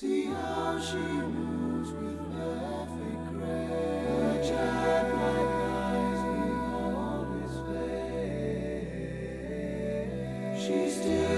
See how she moves with perfect grace. Her childlike eyes behold steals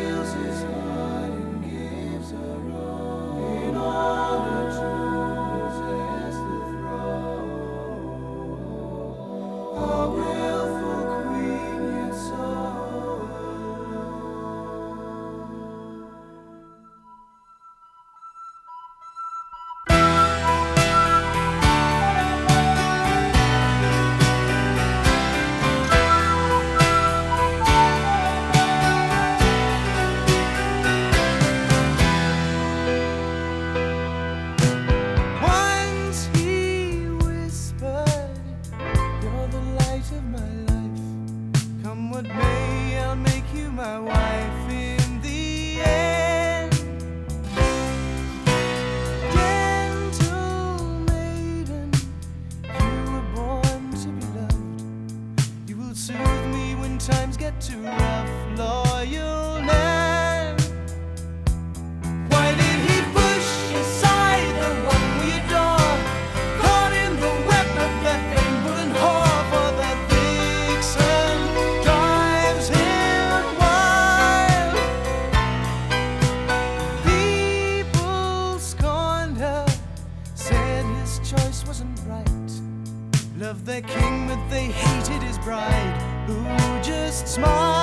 my wife in the end. Gentle maiden, you were born to be loved. You will soothe me when times get too rough, loyal wasn't right. Loved their king, but they hated his bride, who just smiled.